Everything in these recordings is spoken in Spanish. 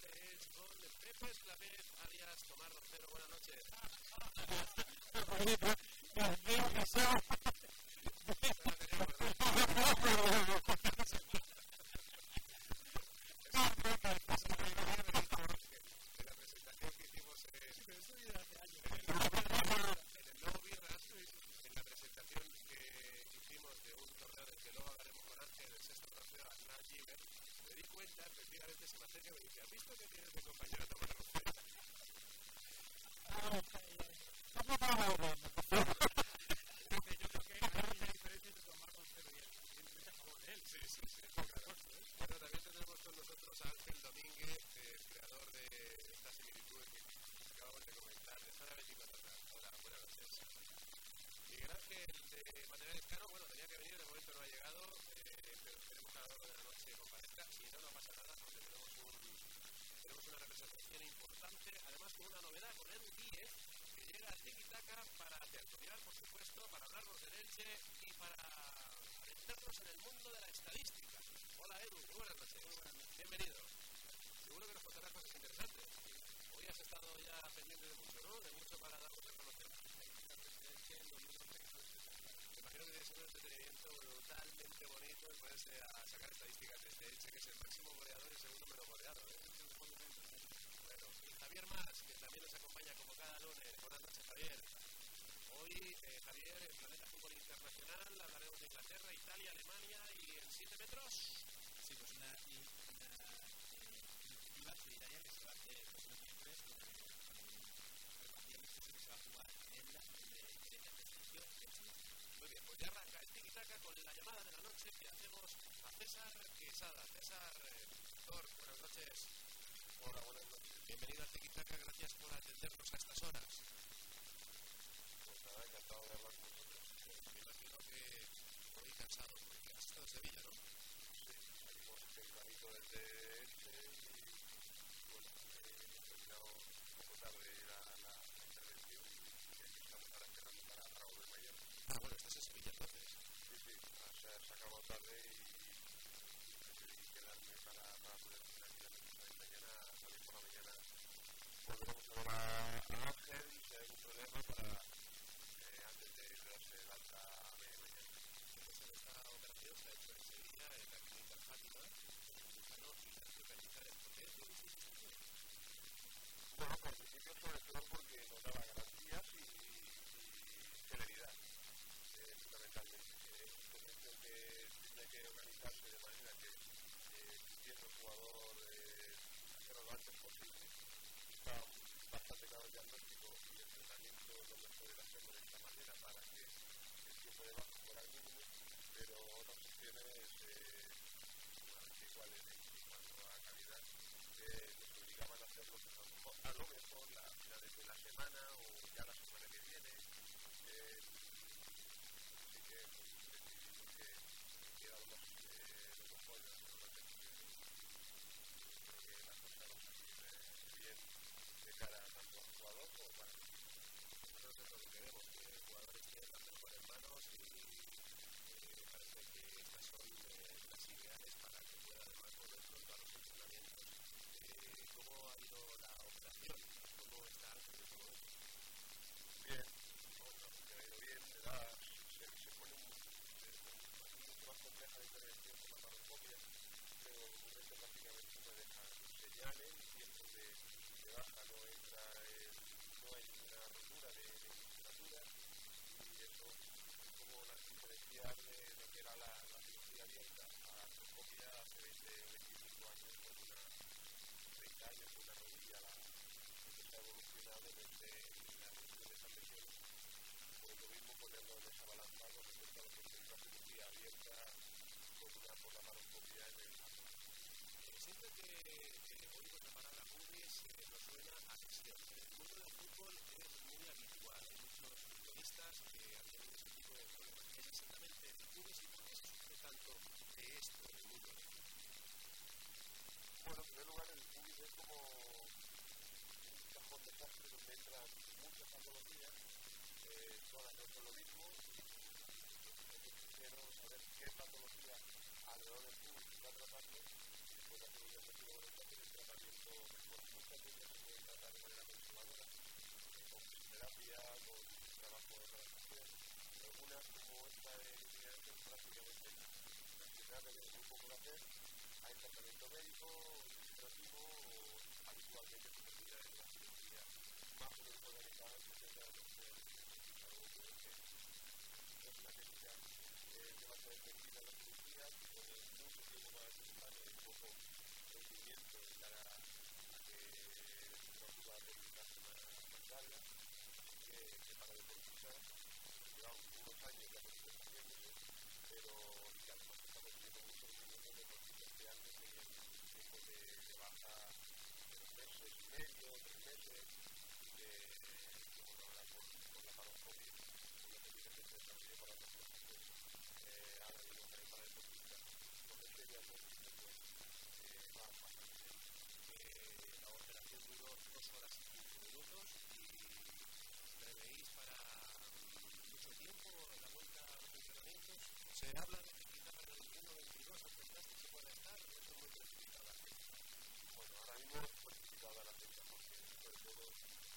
TLS con Pepe Esclavet, alias Tomás Rocero. Buenas noches. en la presentación que hicimos en, en el Nuevo Birras, en la presentación que hicimos de un torneo del que luego hablaremos con Ángel, el sexto trofeo a Snap Gilbert, me di cuenta, efectivamente, se me acerca y me dice, ¿has visto que tienes de compañero Tomás Rocero? Porque yo creo que hay una diferencia entre tomar con cero y él. Evidentemente a favor de él. Sí, sí, sí, claro. Bueno, también tendremos con nosotros a Ángel Domínguez, eh, creador de esta similitud que acabamos de comentar, de Zona 24 horas. Hola, buenas noches. Miguel Ángel de Materiales Caro, bueno, tenía que venir, de momento no ha llegado, eh, pero esperemos que a lo largo de la noche comparezca. Si no, no pasa nada, porque tenemos, un, tenemos una representación importante, además con una novedad, con Edu Díez, que llega a Tiki-Taka para tertuliar, por supuesto, para y para adentrarnos en el mundo de la estadística. Hola Edu, muy buenas noches. Bienvenido. Seguro que nos contarás cosas interesantes. Hoy has estado ya pendiente de mucho, ¿no? De mucho para darnos a conocer. Me imagino que debe ser un entretenimiento brutalmente bonito el ponerse a sacar estadísticas de este Elche, que es el máximo goleador y el segundo menos goleado. ¿eh? Bueno, y Javier Más, que también nos acompaña como cada lunes. Buenas noches, Javier. Hoy, eh, Javier, en Planeta Internacional, hablaremos de Inglaterra, Italia, Alemania y en 7 metros. Sí, pues una, una eh, iniciativa solidaria que se va a hacer próximo miércoles con el, con el partido amistoso que se va a jugar en Ebla, donde tiene el prestigio de Chile. Muy bien, pues ya arranca el tiki-taka con la llamada de la noche que hacemos a César Quesada. César, eh, doctor, buenas noches. Hola, buenas noches. Bienvenido al tiki-taka, gracias por atendernos a estas horas. Pues nada, encantado de hablar con. Me imagino que hoy cansado, porque has estado en Sevilla, ¿no? Sí, salimos tempranito desde este y bueno, eh, hemos terminado un poco tarde la, intervención y estamos ahora esperando para, para volver mañana. Ah, bueno, estás en Sevilla entonces. Sí, sí, se ha, acabado tarde y quedarme para, poder salir mañana, salir por la mañana. Volveremos a ver a, a Ángel y si hay algún problema para eh, antes de darse el alta a media mañana. Entonces, esta en ¿Por principio sobre porque nos daba garantías y, que tenía que organizarse de manera que el jugador lo antes posible. Bastante el diagnóstico el tratamiento lo hacerlo de esta manera para que de pero otras eh, igualmente iguales en cuanto a calidad, eh, nos obligaban a hacerlo a lo mejor, a la finales de la semana o ya la semana que viene. Eh, así que pues, que, que era lo eh, mejor de posible. Creo que las cosas van a salir eh, bien de cara tanto al jugador como para. Nosotros lo que queremos, que el jugador esté en las mejores manos y eh, parece que estas son eh, las ideales para que pueda además volver pronto a los entrenamientos. Eh, ¿Cómo ha ido la recuperación. ¿Cómo está en este momento? Bien, no, no, se ha ido bien, le da, se, se pone un, mucho más compleja la intervención con la paroscopia, pero ocurre que prácticamente no deja señales, tiempos de, de baja, no entra, el, no hay ninguna rotura de, de musculatura y eso es como la diferenciar de, de que era la, la a la artroscopia hace 20 o 25 años con una 30 años una rodilla la, ha evolucionado desde la reducción de esas lesiones. Pues lo mismo ponerlo en esa respecto a lo que es una cirugía abierta con una por la paroscopia en el Eh, siempre que, oímos la palabra eh, nos suena a lesión. En el mundo del fútbol es muy habitual. Hay muchos futbolistas que han tenido ese tipo de problemas. ¿Qué es exactamente el pubis y por qué se tanto de esto en el mundo del fútbol? Bueno, en primer lugar, el pubis es como un cajón desastre donde entran muchas patologías, eh, todas no son lo mismo, yo quiero saber qué patología alrededor del pubis y después de hacer un diagnóstico voluntario el tratamiento mejor. Muchas de ellas se pueden tratar de manera conservadora, con fisioterapia, con trabajo de relajación, algunas como esta de inmigración prácticamente la fisioterapia tiene muy poco que hacer, hay tratamiento médico, administrativo o habitualmente se termina en la cirugía más o menos organizada que se da lo que es una técnica eh, demasiado extendida la cirugía que mucho tiempo para el y poco de cara a que la curva más larga que, que para deportistas llevamos unos años ya de tiempos de, de baja de dos meses y medio, meses que bueno ahora con la que se desarrolló para los Eh, la operación duró dos horas y 15 minutos y prevéis para mucho tiempo la vuelta a los. Se habla de que quizá para el 21-22 aceptaste se estar, eso es muy precipitado. Bueno, ahora mismo la fecha porque sobre todo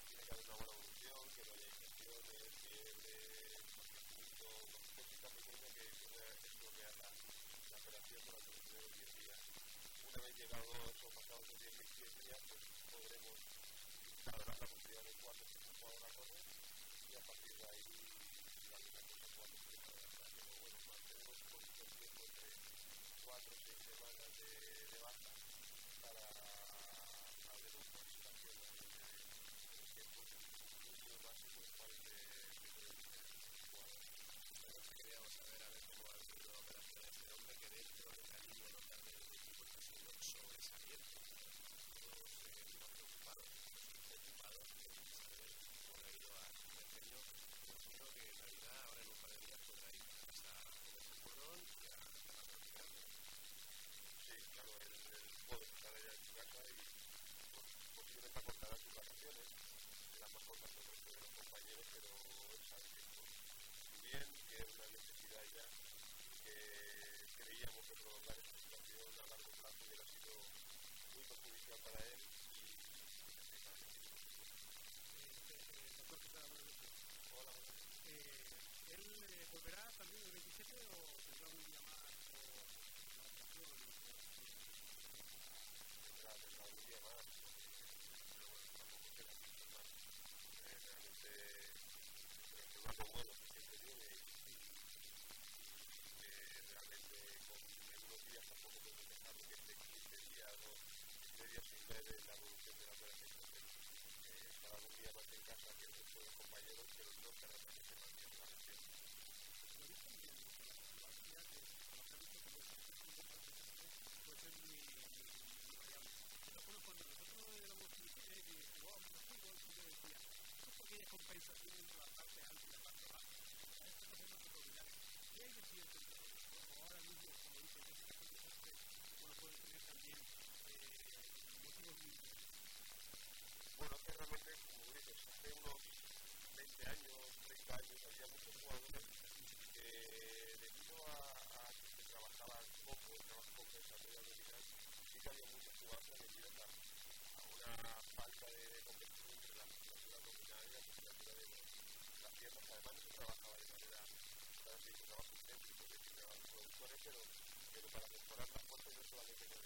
tiene que haber una buena evolución, que no haya infecciones, que pueda estropear la, la operación durante los primeros 10 días. Una vez llegado eso, pasados los 10, 10 días, pues podremos alargar la cantidad de 4 o 5 jugadores y a partir de ahí la cosa se pueda entre 4 o 6 semanas de, de para creíamos que prolongar esta situación a largo plazo hubiera sido muy perjudicial para él y necesita Doctor Quesada, buenas noches. Hola, buenas noches. Eh, ¿Él eh, volverá también el 27 o tendrá un día más por la operación? Días tampoco podemos dejarlo que esté 15 días o 15 días sin ver la evolución de la eh, algún día en casa que de los compañeros, que de los compensación entre la parte alta y la parte baja. A esto no se nos olvidar. ¿Qué hay de cierto en todo esto? Como ahora mismo, como dice, que este tipo de desastre, bueno, puede tener también eh, motivos muy interesantes. Bueno, que realmente, como dices, hace unos 20 años, 30 años, había muchos jugadores que debido a, a que se trabajaba poco, el trabajo compensatorio sí que había muchos jugadores que han ido a una falta de competición entre la musculatura abdominal y la musculatura de las piernas, además se trabajaba de manera, los productores, pero, para mejorar la fuerza y no solamente de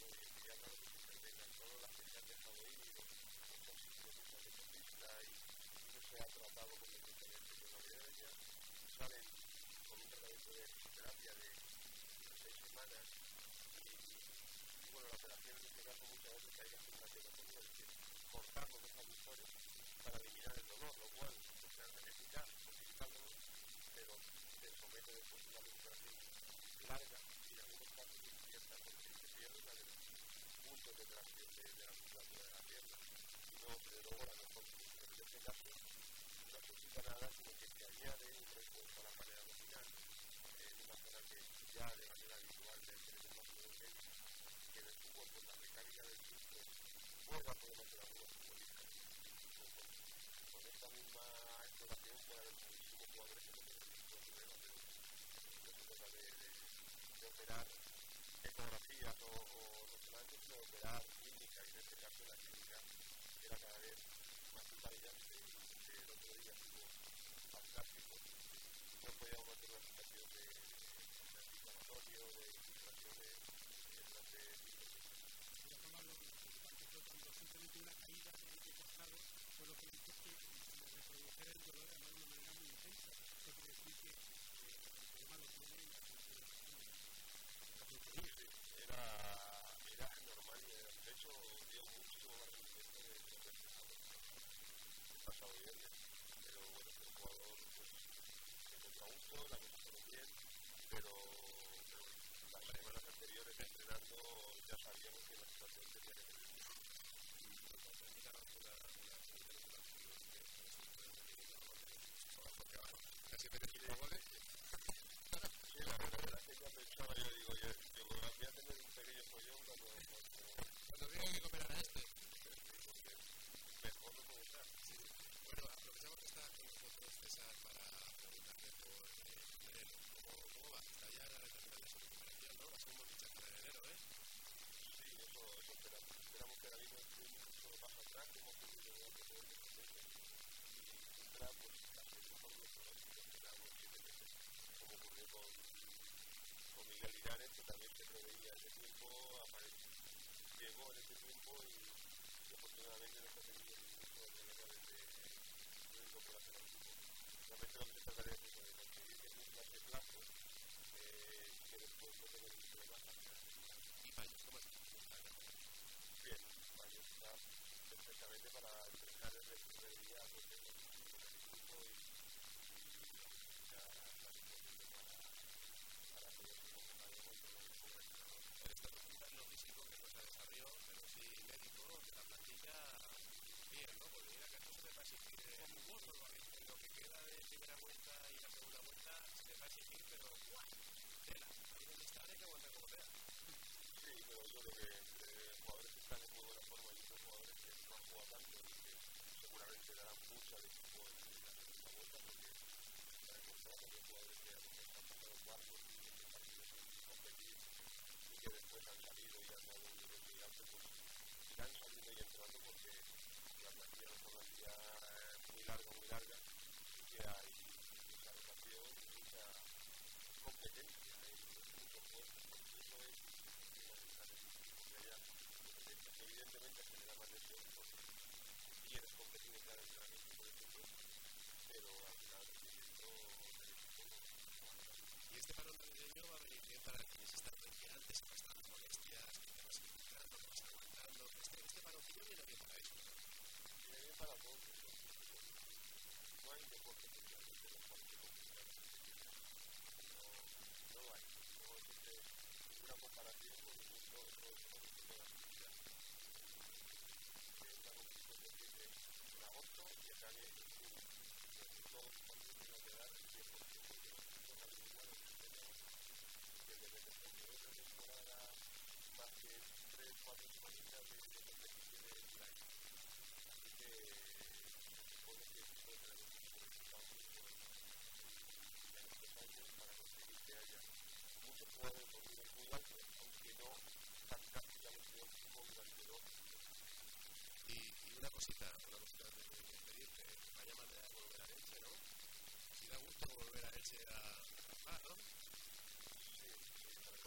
de ya no que se ha tratado con mayoría de salen con un tratamiento de fisioterapia de seis semanas y, bueno, la operación en este caso muchas veces hay que es los desadusores para eliminar el dolor, lo cual pues, es pero una larga y algunos casos incierta porque de los puntos de de, la musculatura de la pierna y no se logra la mejor solución. En este caso no quita nada, sino que se añade un refuerzo a la pared abdominal en una zona que ya de manera habitual tenemos más menos y en el fútbol con la mecánica del fútbol juega podemos hacer algunos futbolistas con, con esta misma exploración puede haber muchísimos jugadores que no tienen ningún problema pero no se trata de operar ecografías o, o resonantes sino de operar clínica y en este caso la clínica era cada vez más invariante y el otro día estuvo fantástico no podíamos mantener una situación de, antiinflamatorio de infiltraciones durante lo fue cuando simplemente una caída en el lo que que reprodujera el dolor de una manera muy intensa. Eso quiere decir que eh, el problema lo en la cultura Sí, sí, era, normal y de hecho dio más rendimiento de pasado viernes. Pero bueno, el jugador pues se encontró la bien, pero, las semanas anteriores entrenando ya sabíamos que la situación tenía que tener. Cinco goles. Sí, la verdad es que pensaba, yo digo, yo, yo voy a tener un pequeño follón cuando, cuando tenga que este. mejor no puedo estar. Bueno, aprovechamos que está con nosotros César para preguntarle por Merelo. ¿Cómo, ¿Cómo va? Está ya la de su recuperación, ¿no? De enero, ¿eh? Sí, eso, eso esperamos. Esperamos que solo paso atrás, de que como ocurrió con, con Miguel que también se preveía ese tiempo, apareció, llegó en ese tiempo y, afortunadamente no grupo. Realmente lo que se trataría de conseguir. Bien, perfectamente para desde el primer día con el grupo y, y ya está disponible para, para que los que convocaremos y lo como entrenador. Está preocupado en lo físico que no se desarrolló, pero sí médico, de la plantilla, bien, ¿no? Porque mira que esto se le va a exigir eh, en lo que queda de primera vuelta y la segunda vuelta, se le va a exigir, pero ¡guau! Tela, ahí donde está hay que aguantar como sea. Sí, pero yo creo que entre jugadores que están en muy buena forma y otros jugadores que no han jugado tanto y que seguramente darán mucho al equipo en la segunda vuelta porque está demostrado que hay jugadores que han pasado cuartos y que sin competir que después han salido y han dado un alto, pues irán saliendo y entrando porque la plantilla es una plantilla muy larga, muy larga y que hay mucha rotación mucha competencia en muchos puestos, porque eso es fundamental el que haya competencia, que evidentemente genera más lesión porque quieres competir en cada entrenamiento, por ejemplo, pero al final el rendimiento del equipo no va a. Y este parón navideño va a venir bien para quienes bastante molestias, que te vas que aguantando. Este, este paroncillo viene bien para eso. Viene bien para todos, eso. No hay deporte que realmente no puede complicar. No, no hay. No existe ninguna comparación con ningún otro deporte que pueda complicar. Una competición que en agosto y acabe en junio. Entonces todos los que dar el 100% volver a Elche, ¿no? Si da gusto volver a Elche a trabajar, ¿no?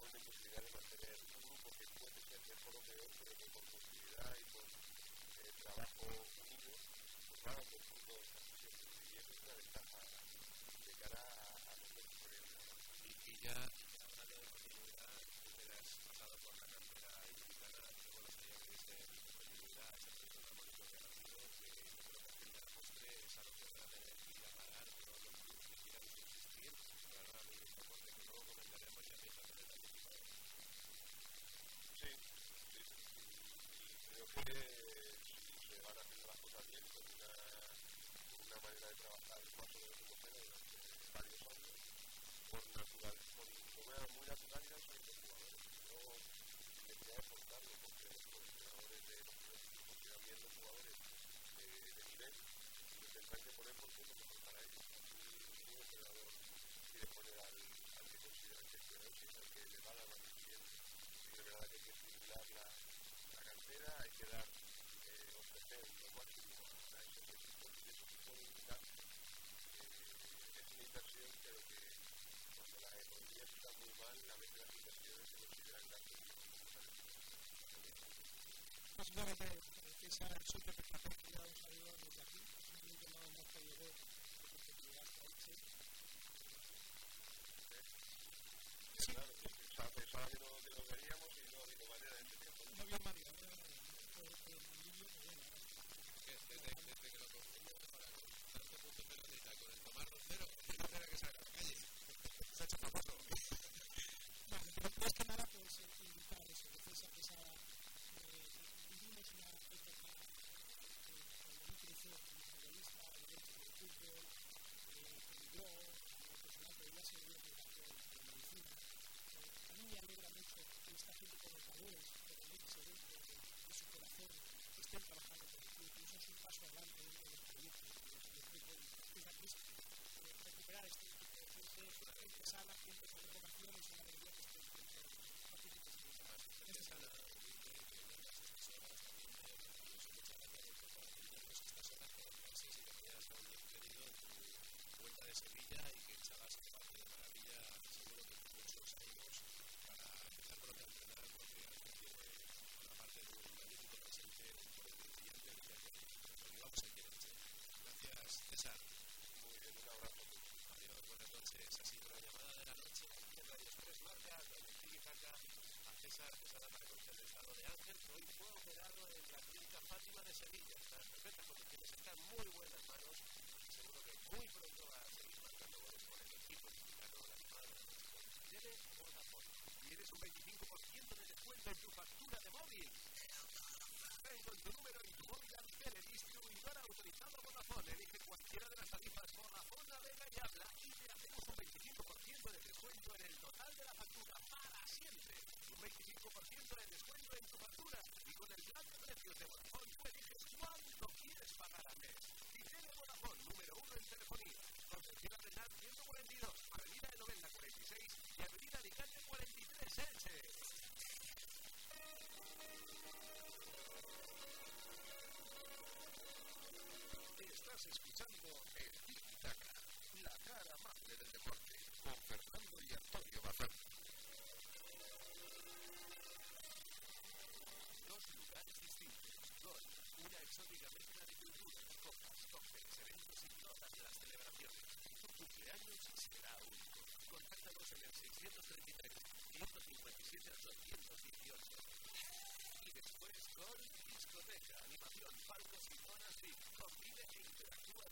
pone posibilidad de mantener un grupo que puede ser mejor o peor, pero que con continuidad y con eh, trabajo unido, pues va dando frutos casi siempre. Y eso es una ventaja de cara a, a los que corren Y, y ya, hablando de continuidad, tú que has pasado por la cantera ilicitana, qué bueno sería que viste continuidad, ese proyecto tan bonito que ha nacido, que yo creo que al fin y al postre es a lo que van a que ir a parar los clubes que quieran subsistir para ganar un deporte que luego comentaremos y empieza a tener la equipo. Sí, sí, sí. Y creo que si se van bien, una, manera de trabajar más o menos homogénea durante varios años, por natural, con una muy naturalidad son los jugadores. Necesidad de forzarlo, porque los de los quedan bien los jugadores de, de nivel y los tendrán que poner es lo mejor para ellos. Ningún entrenador quiere poner al, que considera que es al que le va a dar es verdad que que la, la cantera, hay que dar, eh, ofrecer lo máximo a esos equipos y eh, es una inversión, pero que cuando la economía está muy mal, a veces las inversiones se consideran gastos y no Básicamente, que esa súper espectacular os ayuda desde aquí. Simplemente no hemos podido porque llegaste a Elche. Sí, Claro, pensaba, que, no, que nos veríamos y no ha habido manera de tiempo. ¿no? no había manera, más que nada, pues eh, eso, eh, vivimos una época eh, cuando yo crecí como futbolista, el derecho del fútbol, eh, como yo, como personal, pero ya se vio que tanto en medicina. Eh, a mí me alegra mucho que esta gente con los valores que realmente dentro de, de su corazón estén trabajando con el club, y eso es un paso adelante dentro del proyecto del, del fútbol. Es la crisis, eh, recuperar este tipo de gente, gente sana, gente con vocación, es una alegría que esté dentro de partícipes de esta- de este Sana, salón. humilde, que vengas a estas horas también. eh, maravilloso. Muchas gracias por atendernos estas horas con Francis y que me hayas dado un querido en tu vuelta de Sevilla y que echabas que parte de maravilla, seguro que con muchos ánimos para empezar pronto a entrenar porque al principio una parte de un magnífico presente por el brillante día que nos vivamos en Yereche. Gracias, César. Muy bien, un abrazo. Adiós, buenas noches. Ha sido la llamada de la noche aquí en Radio Express Marca, donde sigue Caca a César Quesada para conocer el estado de Ángel, que hoy fue operado en la clínica Fátima de Sevilla. Está en perfectas condiciones, está en muy buenas manos y seguro que muy pronto va a seguir marcando goles por el equipo mexicano, la llamada de la noche. Tiene Vodafone. Tienes un 25% de descuento en tu factura de móvil. Ven con tu número y tu móvil a Miguel, distribuidor autorizado Vodafone. Elige cualquiera de las tarifas Vodafone, navega y habla y te hacemos un 25% de descuento en el total de la factura para siempre. Un 25% de descuento en tu factura y con el plan de precios de Vodafone tú eliges cuánto quieres pagar al mes. Tiene Vodafone número uno en telefonía. Concepción Arenal 142, Avenida de Novena 46 y Avenida Alicante 43 Elche. Escuchando el Tiki Taka, la cara amable del deporte, con Fernando y Antonio Bazán. Dos lugares distintos. Gol, una exótica mezcla de culturas, copas, cócteles, eventos y todas las celebraciones. Tu cumpleaños será único. Contáctanos en el 633 157 218. Y después Gol, discoteca, animación, palcos y zonas VIP. E interactúa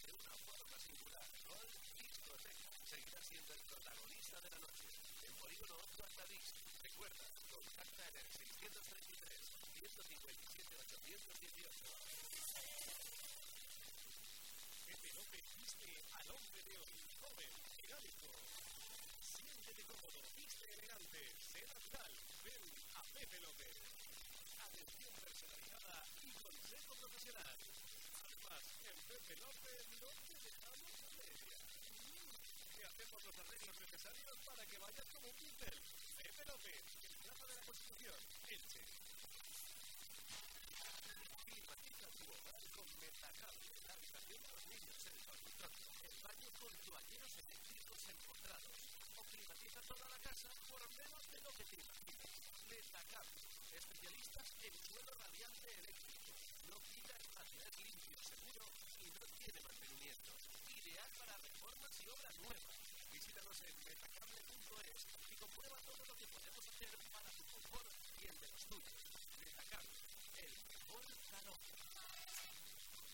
de una forma singular. Gol, discoteca. Seguirá siendo el protagonista de la noche. En Polígono 8 Altadix. Recuerda, contacta en el 933 157 818. Pepe López viste al hombre de hoy, joven, dinámico. Siéntete cómodo, viste elegante, sé natural. Ven a Pepe López. Atención personalizada y consejo profesional. Además, en Pepe López no te dejamos a media. Te hacemos los arreglos necesarios para que vayas como pincel. Pepe López, en Plaza de la Constitución, Elche. Climatiza tu hogar con Metacable, la habitación de los niños, el dormitorio, el baño con toalleros eléctricos empotrados. O climatiza toda la casa por menos de lo que te imaginas. Metacable, especialistas en suelo radiante eléctrico. No quita espaciar limpio, seguro y no tiene mantenimiento. Ideal para reformas y obras nuevas. Visítanos en metacable.es y comprueba todo lo que podemos hacer para tu confort y el de los tuyos. Metacable, el mejor calor.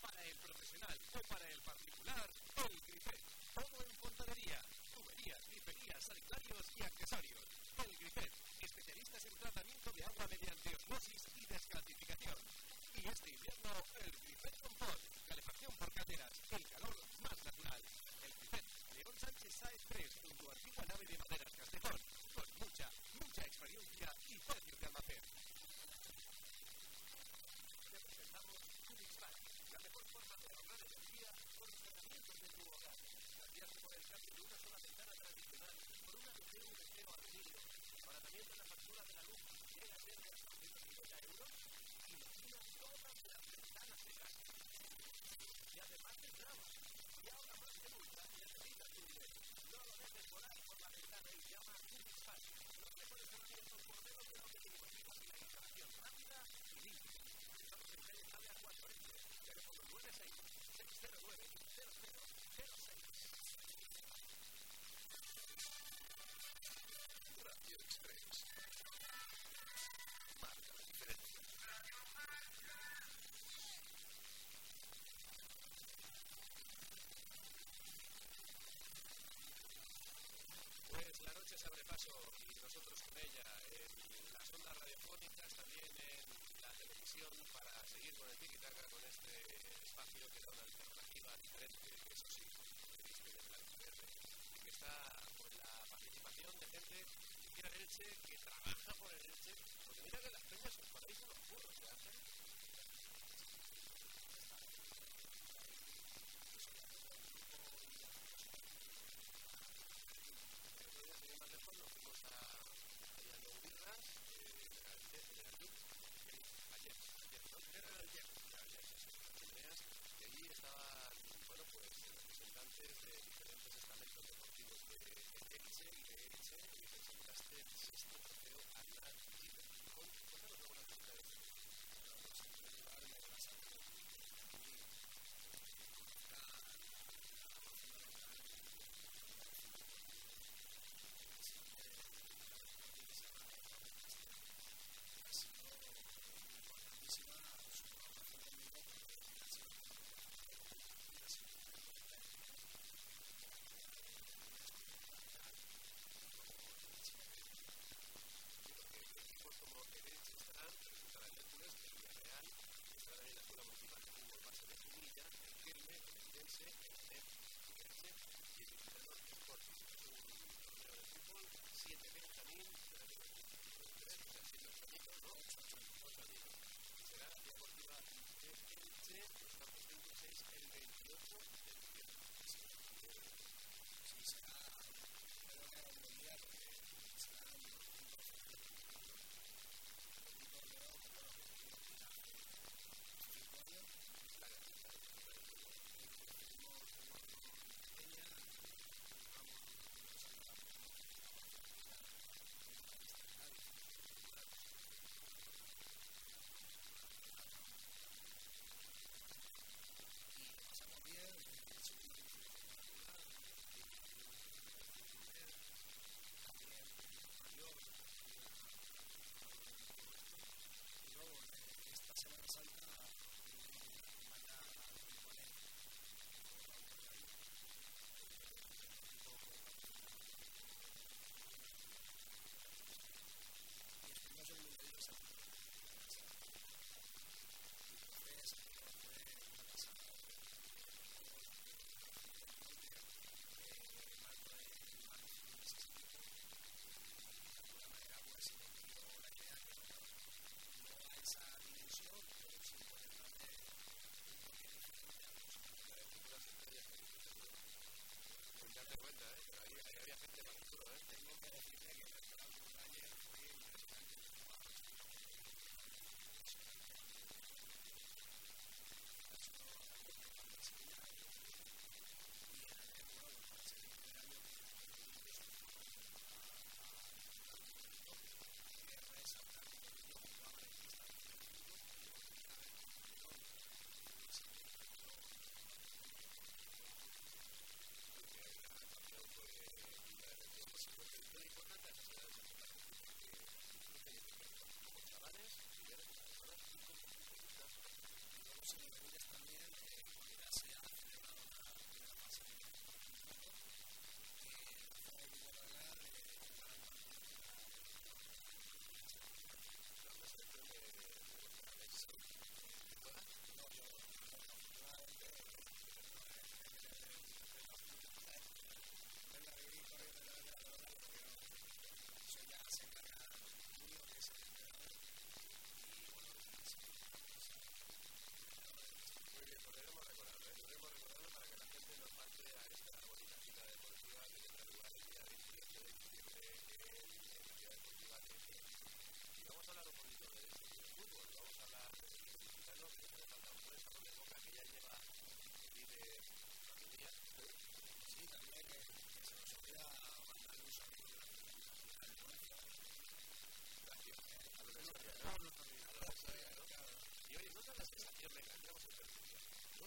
Para el profesional o para el particular, el Grifet. Todo en fontanería, tuberías, griferías, sanitarios y accesorios. El Grifet, especialistas en tratamiento de agua mediante osmosis y descalcificación. Y este invierno, el Grifet Confort, calefacción por caderas, el calor más natural. El Grifet, León Sánchez Saez 3, junto a antigua nave de maderas Castejón, con mucha, mucha experiencia y precios de almacén. Te la mejor forma de ahorrar energía con tratamientos de tu hogar. De una sola ventana tradicional por una. Abaratamiento en la factura de la luz de hasta 150 euros. Imagina todas las ventanas de casa. Y Y ahora más que nunca necesitas. No lo dejes volar por la ventana y llama. Los mejores por menos que y la instalación rápida y limpia. Estamos en calle Italia 4 teléfono 96 609 0006. Para seguir con el tiki con este espacio que da una alternativa diferente, eso sí, que que está con la participación de gente que quiere el Elche, que trabaja por el Elche, porque mira que las peñas os ponéis unos que hacen. El otro día, sin ir más lejos, nos fuimos a, ahí a Loubirras, eh, de la de la Luz, eh, ayer, ayer, ¿no? Era ayer, era ayer, sí, sí, las chimeneas, y allí estaban, bueno, pues, representantes de diferentes estamentos deportivos de Elche y de Elche, y presentaste el sexto trofeo alguna cosa de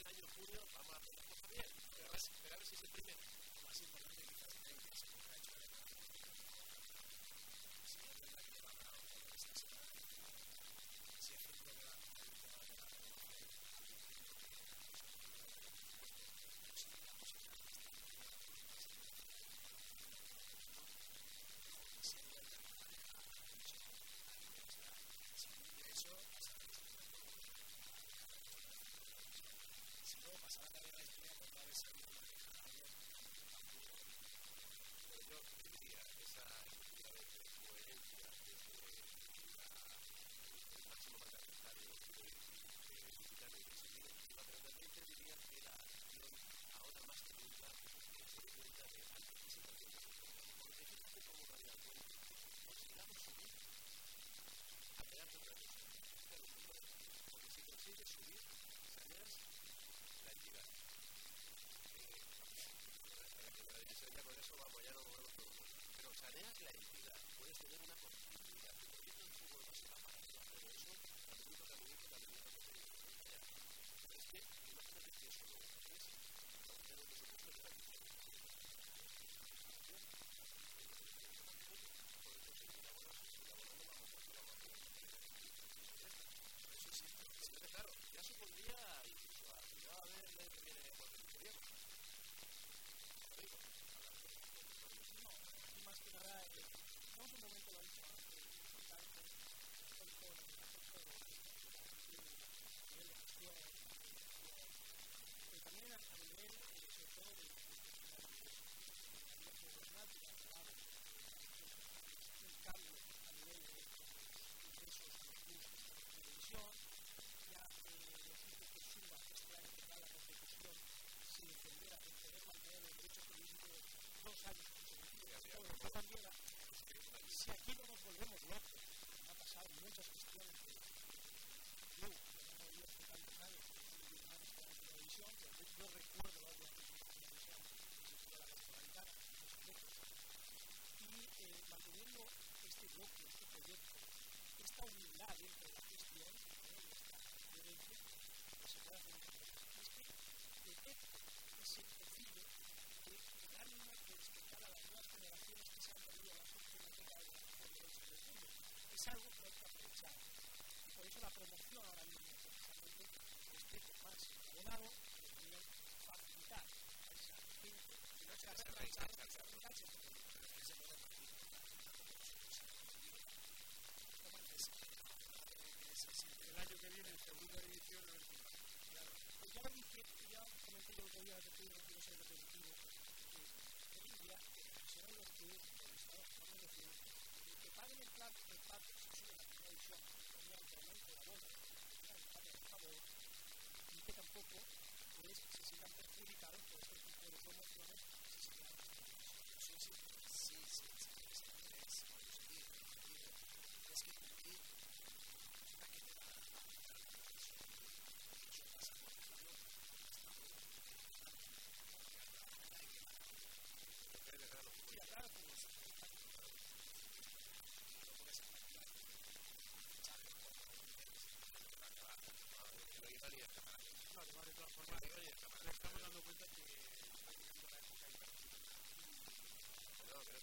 el año junio vamos a hacer las cosas bien. Pero a ver, a ver si es el primero. hay muchas cuestiones de la televisión, yo recuerdo la televisión, y manteniendo este bloque, este proyecto, esta humildad dentro de la gestión, es una las nuevas generaciones que se han algo por eso la promoción ahora mismo es que más abonado, facilitar esa gente que no se en. El año que viene, en segunda edición, a ver qué pasa. Ya dije, ya comenté el otro día, que no soy que hoy día, los que que tampoco pues, se sientan perjudicados por estos tipos de promociones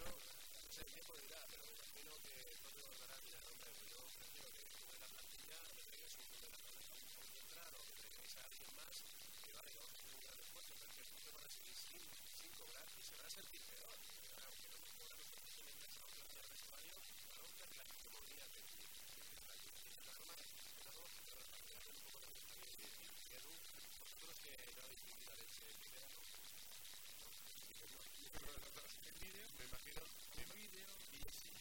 yo no sé, el tiempo dirá, pero imagino que no te volverá a tirar hombre, yo prefiero que estuve en la plantilla, me traigáis un de las cabeza entrar o que traigáis a alguien más, que vale, vamos a un gran esfuerzo, pero que seguir sin, cobrar y se van a sentir peor. Aunque no la de Vídeo, Me imagino, vídeo,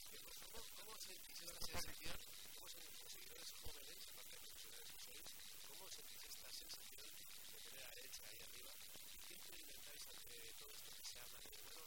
que no- ¿cómo, cómo sentís esta sensación? ¿Cómo sentís los seguidores jóvenes, aparte de profesionales que sois, cómo esta sensación de tener a Edge ahí arriba? ¿Y qué experimentáis todo esto que se habla de, bueno,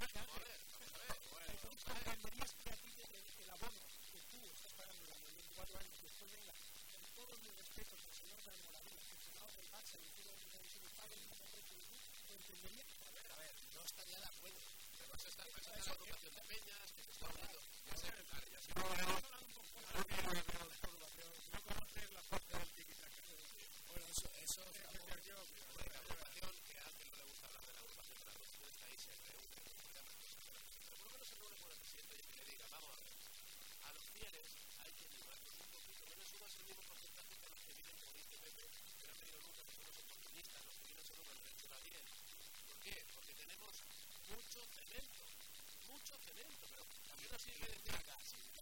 saca, a a país comprenderías que a ti el, abono que tú estás pagando durante 24 años, que después venga, con todos mis respetos, el señor de Almoradilla, funcionario del Barça, y decirle que no se me pague el mismo precio que tú, lo entendería. A ver, a ver, no estaría de acuerdo. Pero eso está, está en la agrupación de peñas, que se está hablando, ya sé, claro, ya sé. No conoces la parte del tiquitaca. Bueno, eso, eso, estamos- Hombre, la agrupación, que a alguien no le gusta hablar de la agrupación, pero la agrupación está ahí, se reúne, se llama cosas, pero por lo menos se reúne con el presidente y que le diga, vamos a ver, a los fieles hay que animarlos un poquito, no les subas el mismo porcentaje que a los que viven por ICPP, que no han venido nunca, que son los oportunistas, los que vienen solo cuando les va bien. ¿Por qué? Porque tenemos mucho cemento, mucho cemento, pero también nos sigue diciendo,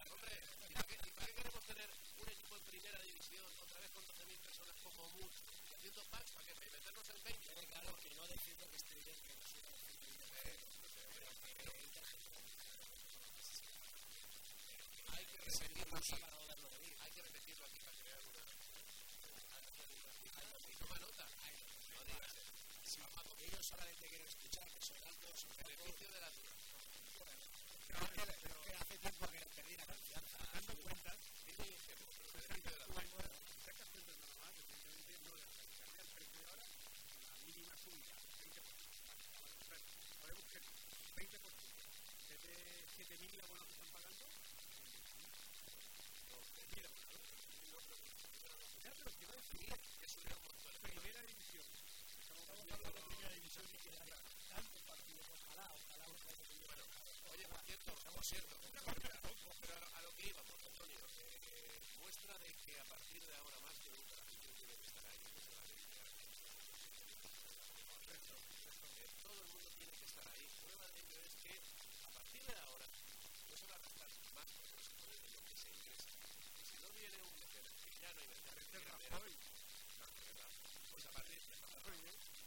hombre, ¿y para, qué, ¿y para qué queremos tener un equipo en primera división, otra vez con 12.000 personas como mucho? Y haciendo packs para que para meternos en 20. Pero claro que no defiendo que esté bien que no suba el 120 Hay que repetirlo aquí, hay que repetirlo aquí para crear toma nota. Si ellos solamente quieren escuchar que alto, Beneficio de la hace tiempo la pero beneficio de la no de la mínima subida, 20%. Al contrario, sabemos que el 20% desde 7.000 la bonos que están pagando, mira, ya te lo quiero decir, Es un león montón. primera división. Estamos hablando de primera división y que haya Tantos partidos, ojalá, ojalá, que Bueno, oye, por cierto, por cierto, pero a, a lo que íbamos, Antonio, eh, muestra de que a partir de ahora más que nunca la afición tiene que estar ahí, que la todo el mundo tiene que estar ahí. Prueba de ello es que a partir de ahora no se va a gastar más por los sectores de lo que se ingresa. Si no viene un no ya verá. Claro, que verdad. Pues a partir,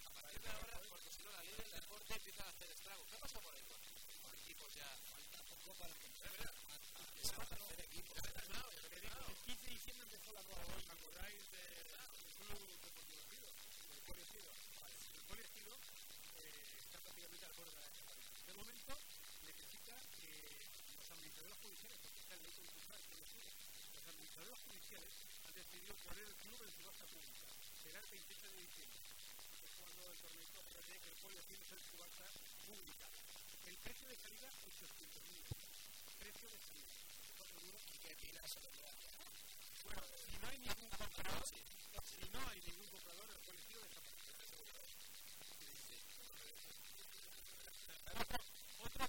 a partir de ahora, porque si no la ley del deporte empieza a hacer estragos. ¿Qué pasa por ahí? Con, equipos ya. Falta poco para que Les falta hacer equipo. Ya terminado, ya terminado. El 15 de diciembre empezó la nueva ¿Os acordáis del Club Deportivo Giro? Del Poliestilo. Vale, el Poliestilo eh, está prácticamente al borde de la desaparición. De momento necesita que los administradores judiciales, porque está el ley concursal que lo sigue, los administradores judiciales han decidido poner el club en subasta pública. Será el 28 de diciembre. Es cuando el torneo fíjate que el Poliestilo es en subasta pública. El precio de salida, 800.000 euros. Precio de salida. Cuatro duros ¿Y qué opinas sobre el bueno, si no hay ningún comprador, si no hay ningún comprador, el colectivo desaparece. Otro,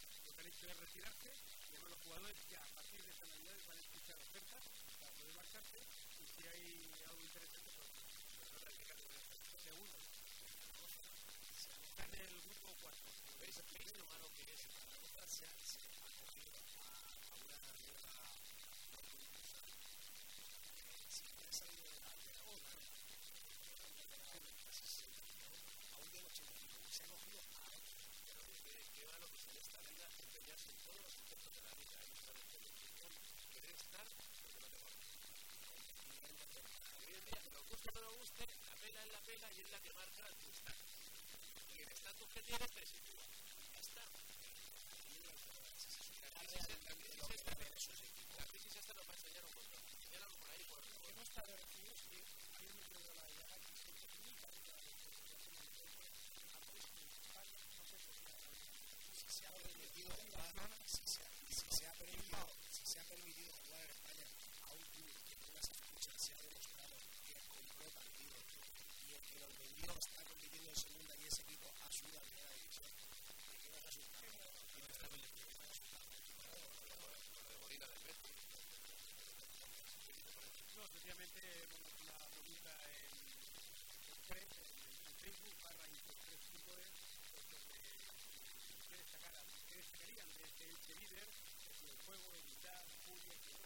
que hecho es retirarse además los jugadores ya a partir de esta Navidad van a escuchar ofertas para poder marcharse y si hay algo interesante, pues segundo. Está en el grupo 4. ¿Veis, ¿Veis lo malo que es? se ha, se ha cogido a, a una todos los aspectos de la vida. Hay que estar en el fútbol, querer estar donde no te va. Hoy en día, que nos guste o no nos guste, la pela es la pela y es la que marca tu estatus. Y el estatus que tienes te sitúa. Ya está. La crisis esta nos va a enseñar un montón. Enseñaron por ahí, por... Hemos estado recibidos y ayer me quedo la idea que se comunica si se si se, ha permitido si se permitido jugar en España a un club que ha demostrado que compró partidos y el que los vendió está compitiendo en segunda y ese equipo a primera división ¿de qué asustar? y no sencillamente bueno, en, en, en Facebook barra Infotres Fútbol que destacaran, que destacarían de este Elche líder, el juego, evitar, furia, que la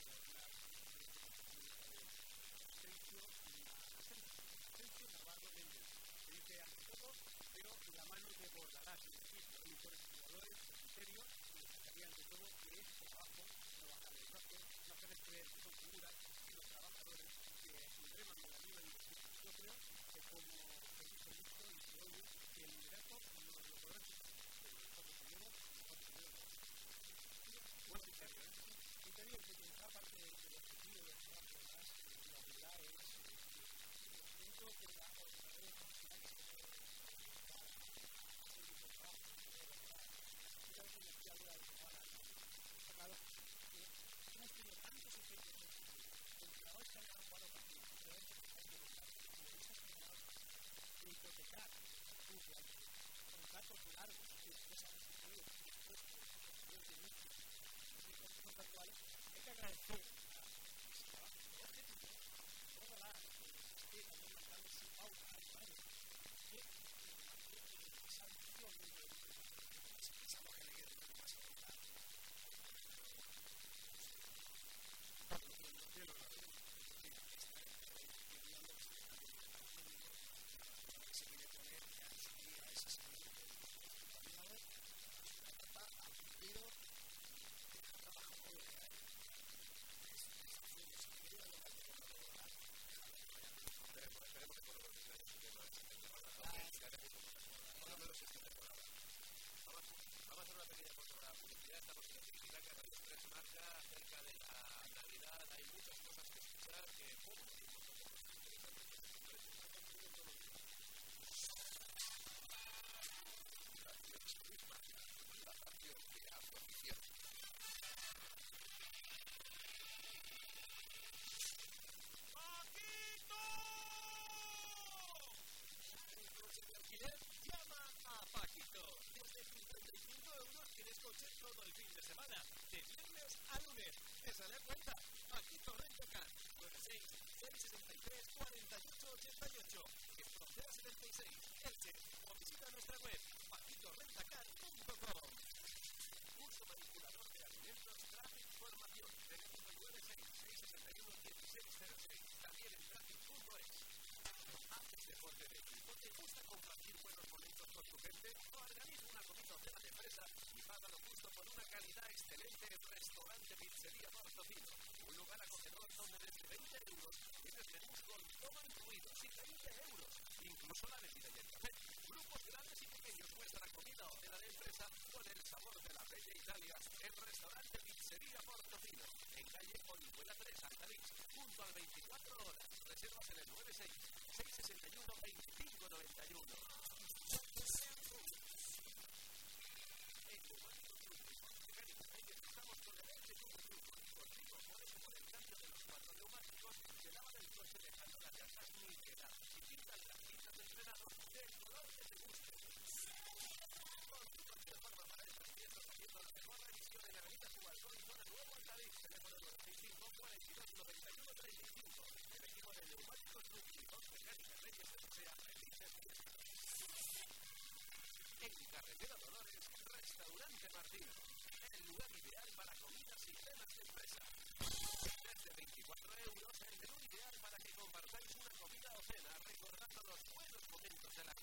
Sergio Sergio Navarro Méndez, dice ante todo, pero la mano de Bordalás, es decir, los mejores jugadores, el criterio, y destacaría ante todo que es trabajo, no bajar el brazo, no hacerles creer que son figuras, que los trabajadores que reman con la vida y yo creo que como servicio visto y que hoy el liderato no lo podrán Buen criterio, ¿eh? Criterio que tendrá parte del objetivo de hacer las cosas, la humildad es dentro de la ordinaria capacidad que se puede dar a hacer un trabajo, creo que me estoy hablando de la claro que hemos tenido tantos ejemplos de entrenadores que han jugado partidos, entrenadores que han jugado futbolistas que han jugado hipotecar sus contratos largos que después han sufrido después de muchos circunstancias actuales hay que agradecer a ese trabajo de objetivo ojalá que esté también marcando su pauta al padre que esa ambición de pensamos que le quede un poco más importante se quiere poner ya en su día ese sentido ha cumplido deja trabajo con lo que hay es desafío si quiere algo más de lo que lograr Esperemos, esperemos que podamos tener este tema esta temporada. Por lo menos esta temporada. Vamos, vamos a hacer una pequeña publicidad. Estamos en la publicidad que Radio 3 marca acerca de la Navidad. Hay muchas cosas que escuchar que... ¡pum! La radio que a su afición. alquiler, llama a Paquito. Desde 55 euros tienes coche todo el fin de semana, de viernes a lunes. ¿Te sale a cuenta? Paquito Rentacar, 96 663 48 88. En frontera 76, Elche. O visita nuestra web, paquitorrentacar.com. Curso manipulador de alimentos, Traffic Formación. Teléfono 96 661 1606. También en traffic.es. ¿Haces deporte de equipo? ¿Te gusta compartir buenos momentos con tu gente? Organiza una comida o cena de empresa y págalo justo por una calidad excelente en Restaurante Pizzería Portofino. Un lugar acogedor donde desde 20 euros tienes menús con todo incluido, sin 20 euros. Incluso la bebida y el café. Pequeños muestran comida o cena de empresa con el sabor de la bella Italia en Restaurante Pizzería Portofino. En calle Orihuela 3, Alcalix, junto al 24 horas. Reservas en el 96 661 2591. En Neumáticos Club Mecánica Reyes estamos con el Elche Club Club Contigo, por eso por el cambio de los cuatro neumáticos te lavan el coche dejando las llantas niteladas en Avenida Subalcón, zona nuevo en Cádiz, teléfono 95 42 91 35. El de Carretera Dolores, Restaurante Martín. El lugar ideal para comidas y cenas de empresa. Desde 24 euros, el menú ideal para que compartáis una comida o cena recordando los buenos momentos del año.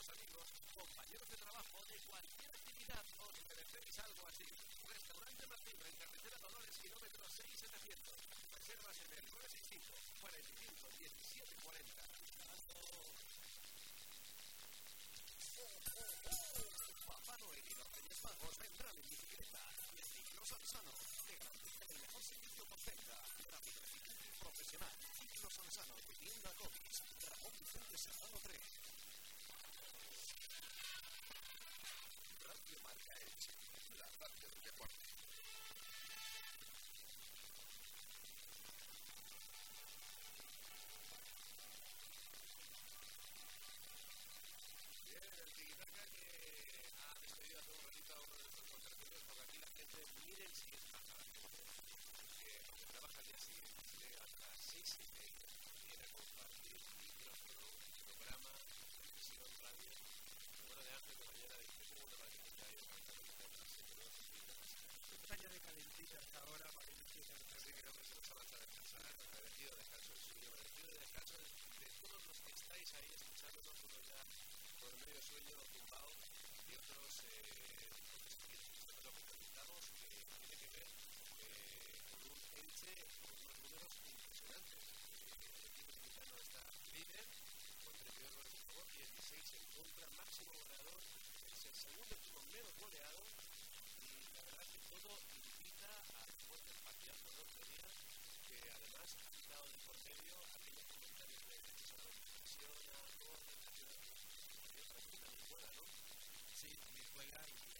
Los amigos compañeros de trabajo de cualquier actividad os merecéis algo así. Restaurante Martín, en carretera Dolores, kilómetro 6700. Reservas en el 965 45 17 40. Papá Noel y los Reyes Magos vendrán en bicicleta. Y el ciclo Sansano te garantiza el mejor servicio por venta. Rápido, eficaz y profesional. Ciclo Sansano de tienda Comis. Ramón Vicente Serrano 3. Radio Marca Elche. La radio del deporte. Bien, el Tiquitaca que ha despedido hace un ratito a uno de nuestros porque aquí la gente, miren al día siguiente hasta las seis y media, compartir programa, televisión, de Ángel que mañana dice, ¿cómo le va a decir que hay un cantante de botas? Se quedó Está ya de calentita hasta ahora para se nos avanza a descansar, agradecido descanso el suyo, agradecido de descanso de, todos los que estáis ahí escuchándonos, unos ya por medio sueño, tumbados, y otros, eh, que comentamos, que tiene que ver con un Elche con unos números impresionantes. El equipo mexicano está líder, con 32 goles favor, 16 en contra, máximo goleador, es el segundo equipo menos goleado, y la verdad que todo invita a después del que además ha quitado de por medio aquellos comentarios de que se la presión a los nacionales. Parece que también juega, ¿no? Sí, también juega y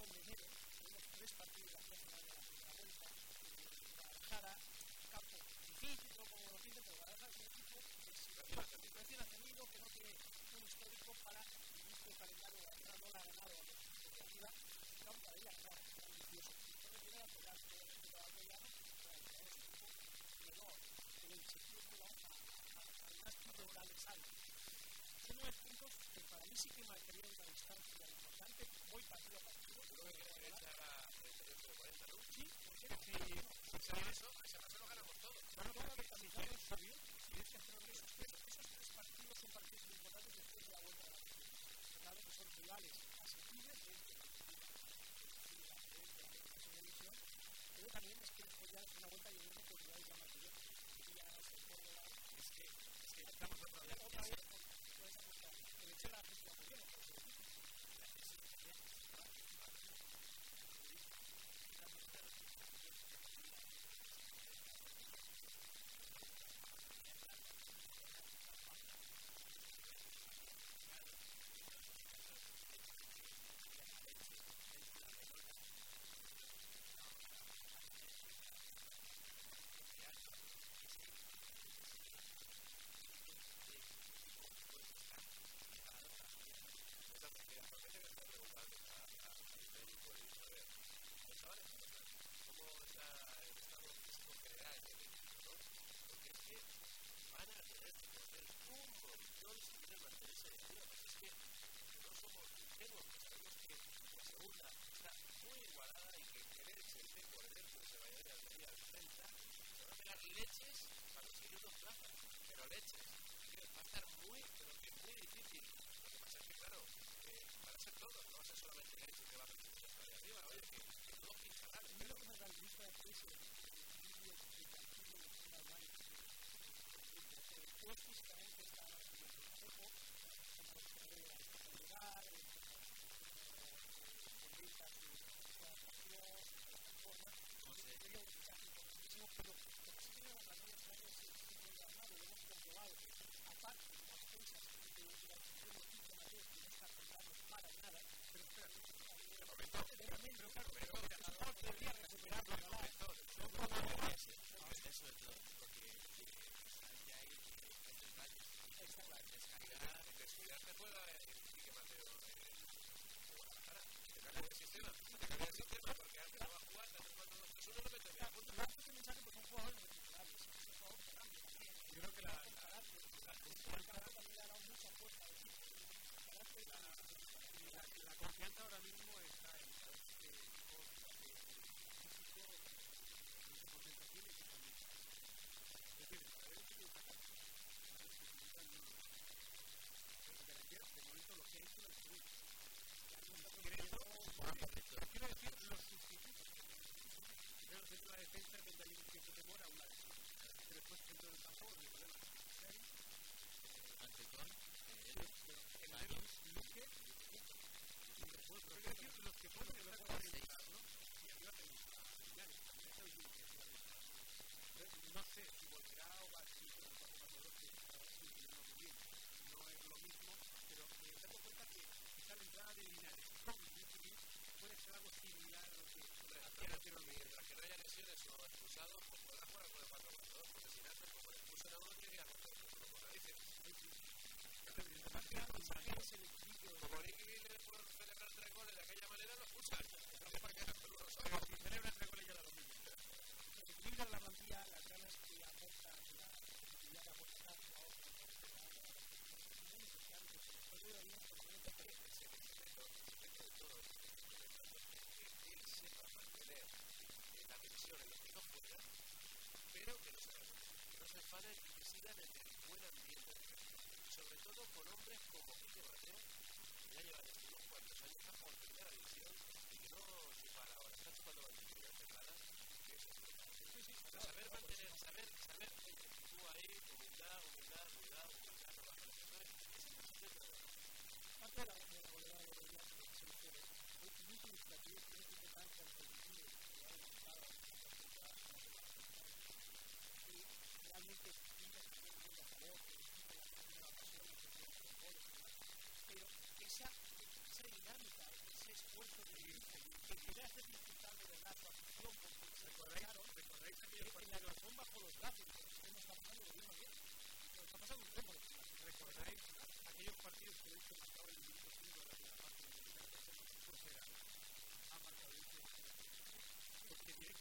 ha ganado la el de el. Son nueve que para mí sí que una distancia importante, muy partido a partido. Sí, si eso, lo ganamos todos. Esos tres partidos son partidos importantes la vuelta es que, es que estamos otra vez.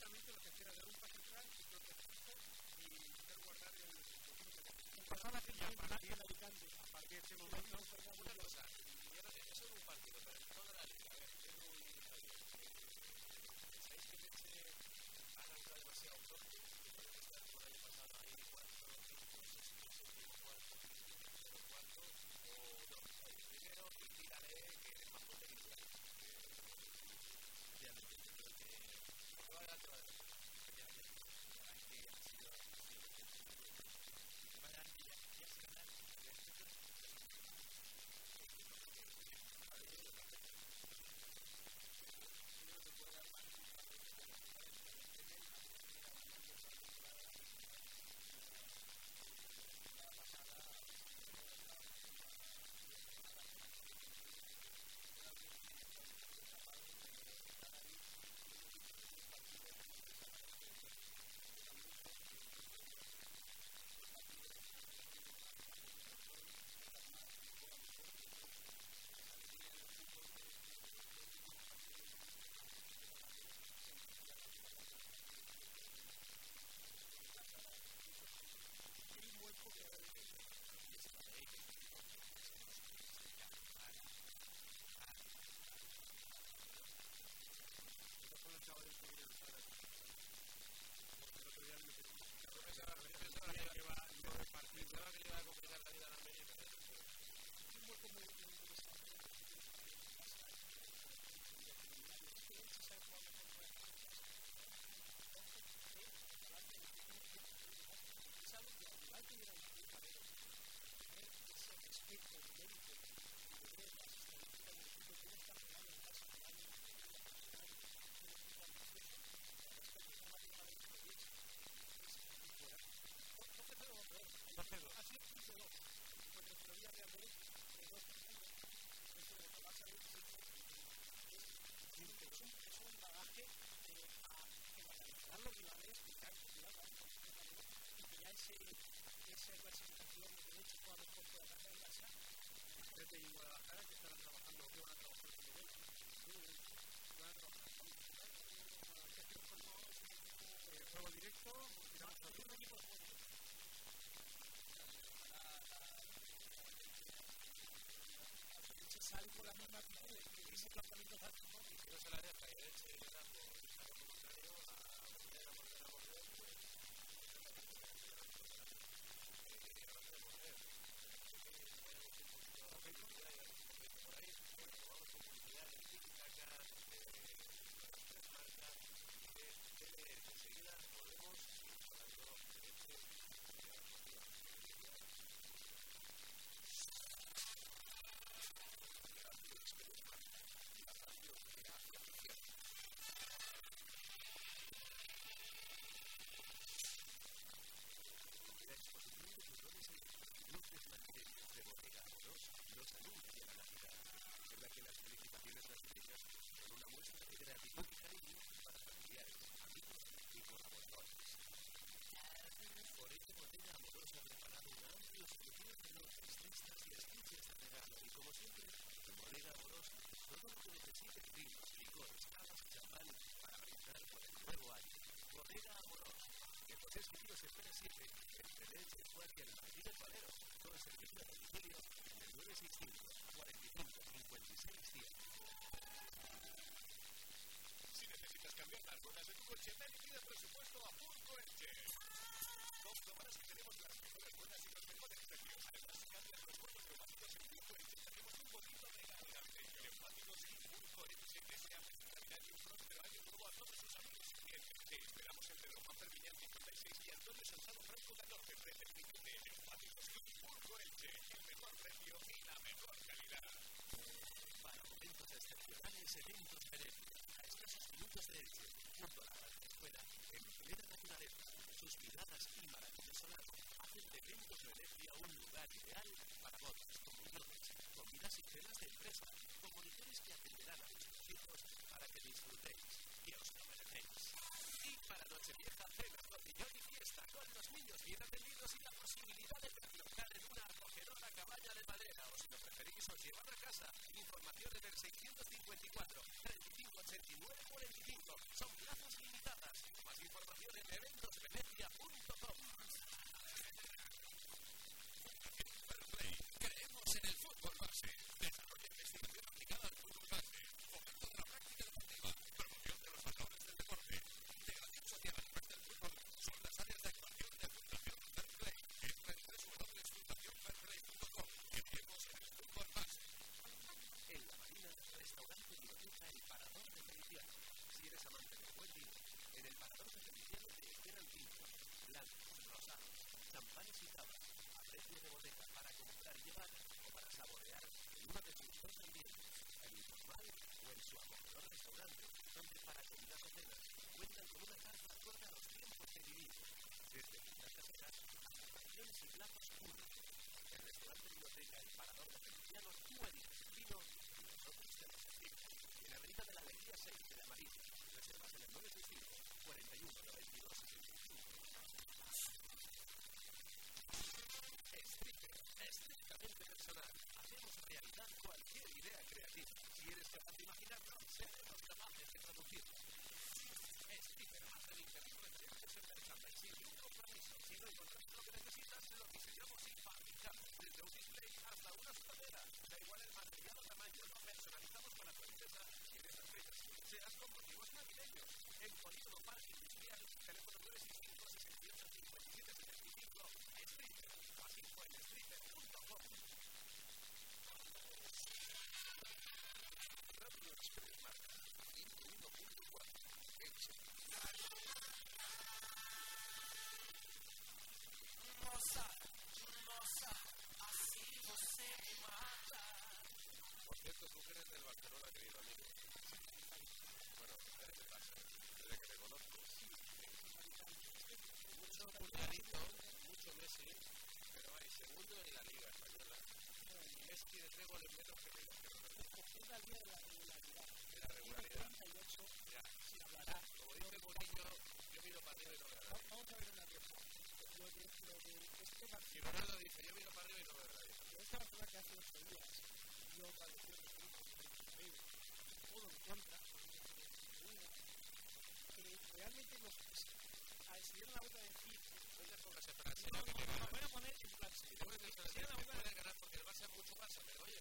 exactamente lo que quiero de un central y no y poder guardar el de la A por la Leche, Juárez y el Martín del Valero, con servicio a domicilio en el 965 45 56 100. Si necesitas cambiar las ruedas de tu coche, ven pide presupuesto a Pulco Elche. Comprobarás que tenemos las mejores ruedas y los mejores precios. Además, si cambias los buenos neumáticos en tenemos un bonito regalo. Neumáticos y felicidad y un año nuevo a todos sus amigos. Te esperamos en Pedro Juan Perpiñán 56 y Antonio Gonzalo Franco 14. Preferente Pulco Elche. El mejor precio y la mejor calidad. Para momentos excepcionales, eventos benéficos, a escasos minutos de Elche, junto a la Gran Escuela, en plena naturaleza, sus miradas y maravilloso lago hacen de Eventos Venecia un lugar ideal para bodas, comuniones, comidas y cenas de empresa, con monitores que atenderán a vuestros hijos para que disfrutéis, que os lo merecéis. Y para Nochevieja, cenas, cotillón y fiesta, con los niños bien atendidos y la posibilidad de de madera, o si lo preferís, os llevan a casa. Información en el 654 35 89 45. Son plazas limitadas. Más información en eventosvenecia.com. Fairplay. Creemos en el fútbol base. Desarrolla investigación aplicada al fútbol base. Fomento de la práctica deportiva. Promoción de los valores del deporte. Integración social a través del fútbol. Son las áreas de actuación de Fundación Fairplay. Entra en www.fundacionfairplay.com. Creemos en el fútbol base. En la Marina, restaurante Biblioteca El Parador de Feliciano. Si eres amante del buen vino, en El Parador de Feliciano te esperan tintos, blancos, rosados, champanes y tablas, a precio de botella para comprar y llevar o para saborear en uno de sus dos ambientes, en informal o en su acogedor restaurante, donde para comidas o cenas cuentan con una carta acorde a los tiempos que vivimos, desde comidas caseras hasta tradiciones y platos únicos. El restaurante Biblioteca El Parador de Feliciano, tú eliges el vino y nosotros te lo servimos. En la Avenida de la Alegría 6 de la Marina, reservas en el 965 41 92 65. Stripper, estrictamente personal. Hacemos realidad cualquier idea creativa. Si eres capaz de imaginarlo, seremos capaces de producirlo. Stripper hace el internet en merchandising sin un compromiso. Si no encontráis lo que necesitas, Vía de la regularidad. De la regularidad. 38 Ya. se hablará. Como dice Mourinho, yo miro para arriba y no veo a nadie. Vamos a ver una cosa. Lo de, lo de este Y Barcelona, Ronaldo dice, yo miro para arriba y no veo a nadie. de esta Barcelona que hace ocho días, yo padecí el equipo todo en contra, que realmente los a se dieron la vuelta de decir, No te pongas frase, no, no, no, voy a poner en plan Y serio. luego te Se dieron la vuelta puede ganar porque el Barça es mucho Barça, pero oye,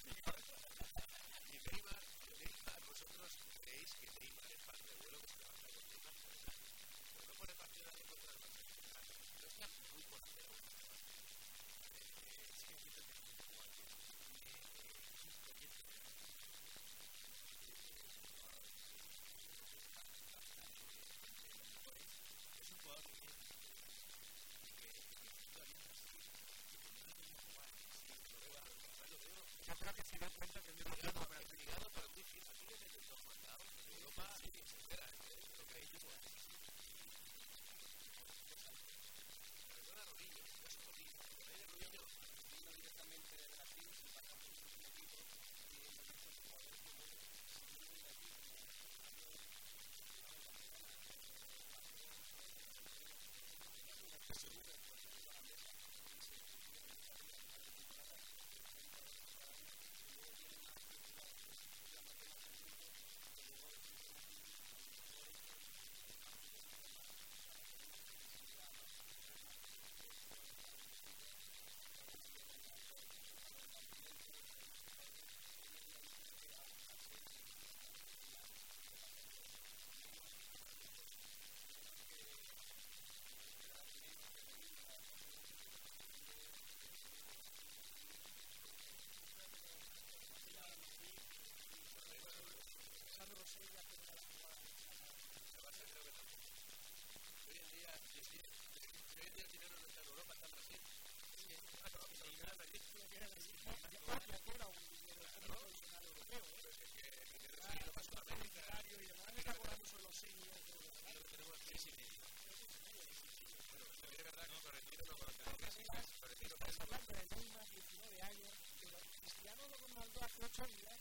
que Florentino no conoce meses. Florentino Estás hablando de Neymar, 19 años, pero Cristiano Ronaldo hace 8 días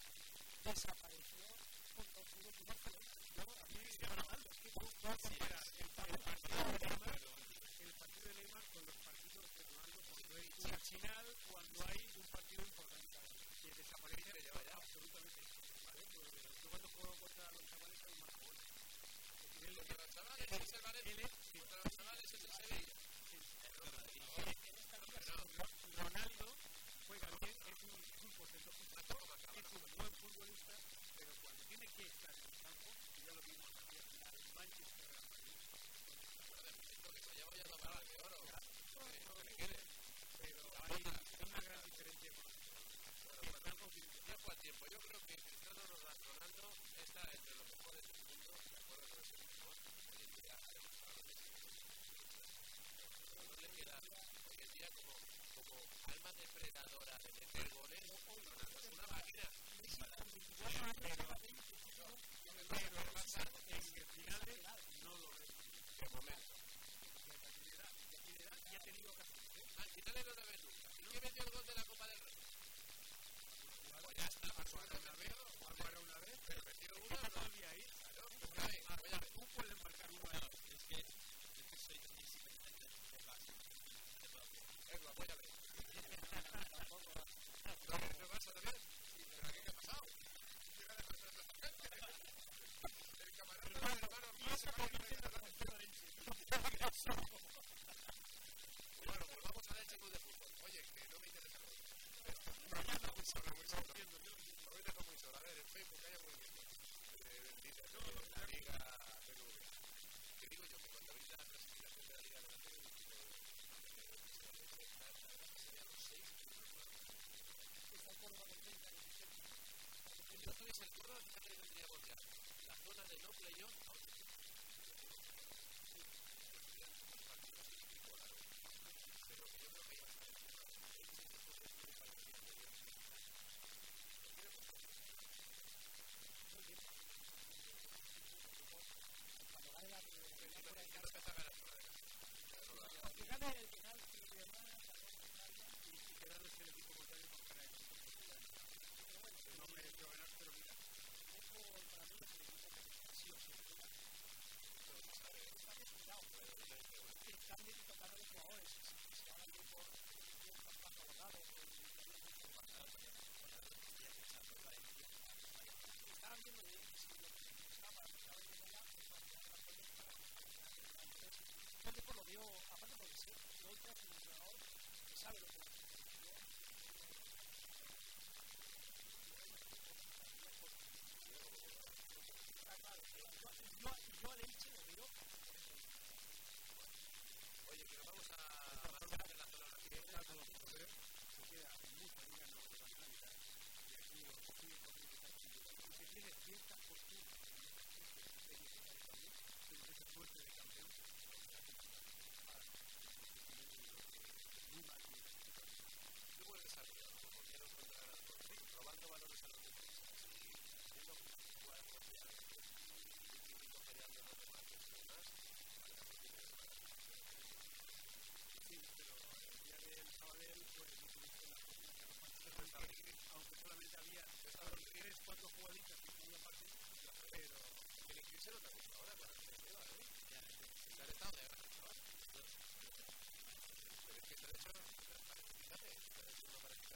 desapareció con todo su Barcelona. Yo, a mí, Ronaldo, es que tú puedes comparar el, el partido de Neymar, el partido de Neymar con los partidos de Ronaldo cuando hay una final, cuando hay un partido importante. Que desaparece le lleva ya. absolutamente. ¿Vale? Yo cuando juego contra los chavales soy más él- Contra los chavales es el Valencia. Contra los chavales es el Sevilla. Ronaldo juega bien, es un, es un porcentaje jugador, es un buen futbolista, pero cuando tiene que estar en el campo, que ya lo vimos aquí al final en Manchester Real Madrid, Lo que se lleva ya la bala de oro. Eh, que le quede. pero hay una gran diferencia con que están conscientes. Tiempo. Yo creo que Cristiano Ronaldo está entre los mejores del mundo, de acuerdo con ese mismo. Hoy en día ha demostrado que no le queda hoy en día como, como alma depredadora de meter goles. Ronaldo es una máquina. Pero pasa en finales no lo es. De momento. Y ha tenido ocasiones. Al final no lo ves nunca. ¿Y quién metió el gol de la Copa del Rey? Pues ya está, pasó a Bernabéu, Ahora una vez, pero está una. todavía ahí. Pues ya ves. Tú puedes marcar uno ahí. Es que, es que de base. De base. Venga, pues ya ves. ¿No no pasa también? ¿Pero aquí qué ha pasado? ¿Qué ganas de hacer tanta gente? El camarada de hermano más se va a ir a la Bueno, pues vamos a ver el de fútbol. Oye, que no me interesa lo otro. Hoy dejo muy sola, muy sola. Hoy dejo en Facebook hay movimiento. Dice, no, la Liga BBVA. Que digo yo que cuando vi la clasificación de la Liga serían los seis Si no tuviese el curro, fíjate que tendríamos ya la zona de no playoff a sale el y el equipo ganar, pero mira, fútbol para mí es un poco. Está pero están bien tocando los jugadores. Si ahora. yo, aparte porque sí, yo que sabe lo que. Yo lo. Oye, que vamos a dar una internacional aquí. ¿Qué la internacionalidad. Y aquí que estar se tiene cierta en el de él, aunque solamente había tres, cuatro jugaditas que tenía parte, pero el lo también ahora con el ¿eh? Ya, está de tarde. Pero es que está hecho, fíjate, está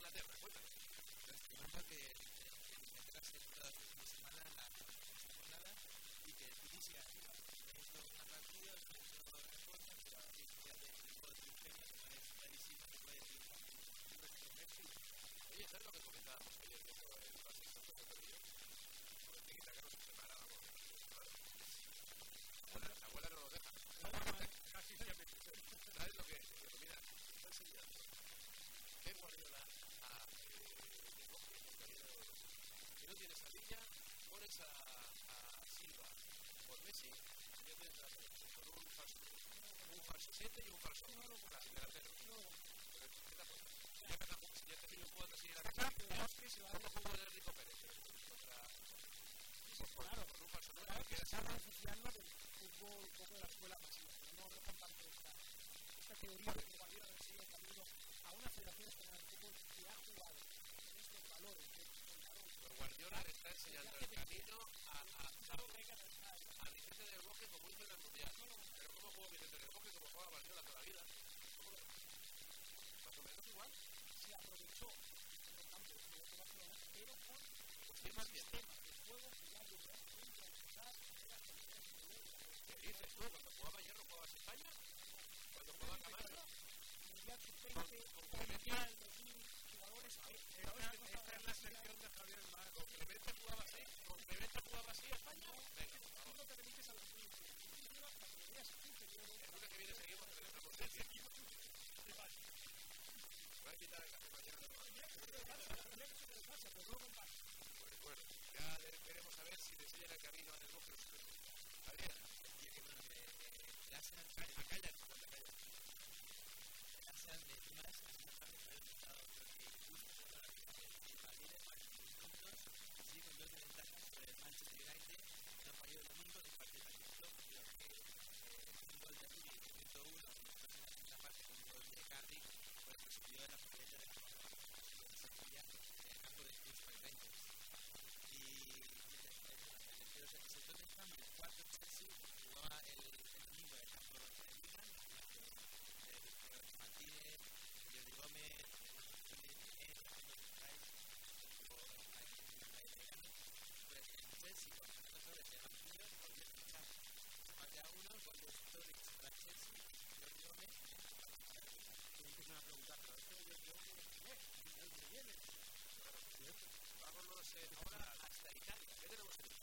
Inglaterra. Cuéntanos. Pues en Inglaterra ¿sabes lo que comentábamos ayer con el Francisco José Torrillo? Con el Tiki-Taka no se preparaba. ¿no? La abuela, la abuela no nos deja. casi se me ¿Sabes lo que es? Digo, mira, está enseñando Pep Guardiola a eh, de dado dos. Si no tienes a Villa, pones a, a Silva por Messi, y ya tienes la selección con un falso, un falso 7 y un falso 1 para el delantero. Pero, ¿qué te acuerdas? Ya que así de la ¿Cómo jugó el Enrico Pérez? Contra. un falso 9 claro que de la escuela no, comparto esta, teoría de que camino a una federación ha jugado estos valores, que enseñando el camino a, a, del Bosque como hizo en el Mundial. Pero ¿cómo jugó Vicente del? Como Guardiola. Más o menos igual. Se aprovechó en los campos de pero más bien. sistemas de juego que ya llegó a en la Federación ¿Qué dices tú? Cuando jugaba Hierro jugabas España. Cuando jugaba Sub-20, Mundial 2000, jugadores que esta es la sección de Javier Mar ¿Con Clemente jugaba así? ¿Con Clemente jugaba así España? Venga, no te remites a los El lunes que viene seguimos el. Voy a quitar el café mañana. pero luego en base. Bueno, bueno, ya le- queremos saber si le enseñan el camino al Bosque. Javier, Y es que bueno, que eh, a callar, a callar. el de que ha resultado creo que justo por la que el Madrid es más de puntos, así con dos de ventaja sobre el Manchester United, no falló el domingo de partido de club, pero que eh, un gol de Rubio, el minuto uno, y después en la segunda parte con un gol de Cardiff, pues recibió la posibilidad de en Sevilla, en el campo de Cruz United. Y, y después, pero se presentó en el cambio el cuarto Chelsea, jugaba el, el domingo en el campo de Liga, de Martínez, Jordi Gómez, Antonio Jiménez, Alfonso Price, jugó pues el Chelsea con Fernando Torres de banquillo volvió a fichar empate a uno con los Torres para Chelsea y Jordi Gómez es una pregunta, pero esto yo creo que es que viene. Vámonos eh, ahora hasta Italia. ¿Qué tenemos en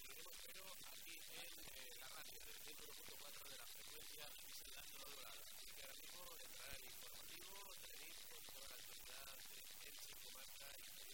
Pero aquí en la radio, en el de la frecuencia Islando Así que ahora mismo entrará el informativo, tenéis toda la actualidad de Elche, Comarca y que la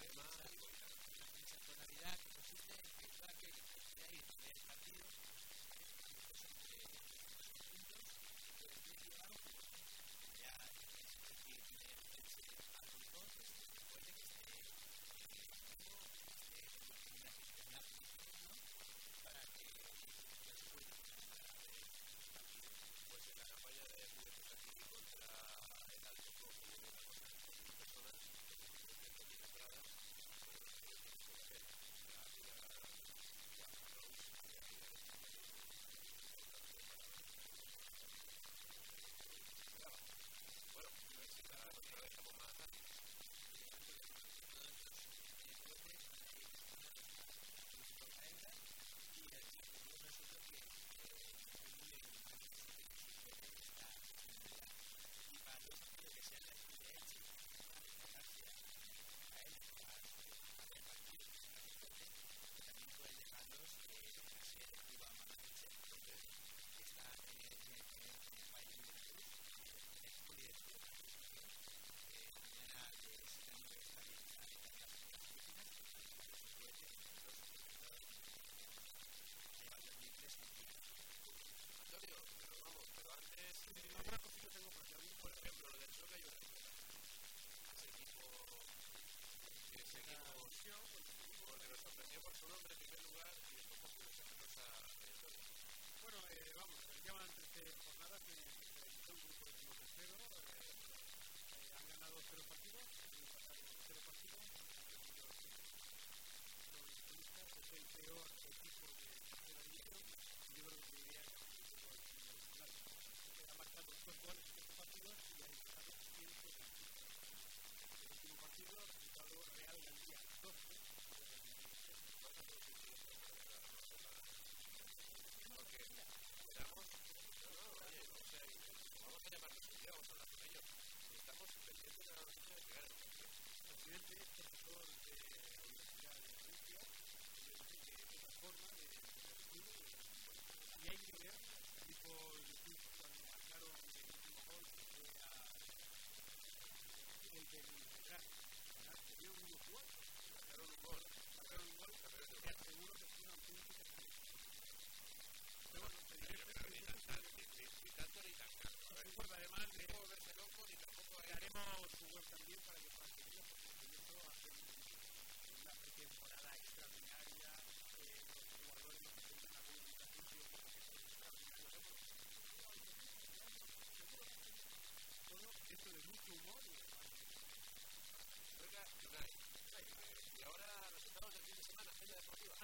además, hay una tonalidad que consiste en que aquel que considera ir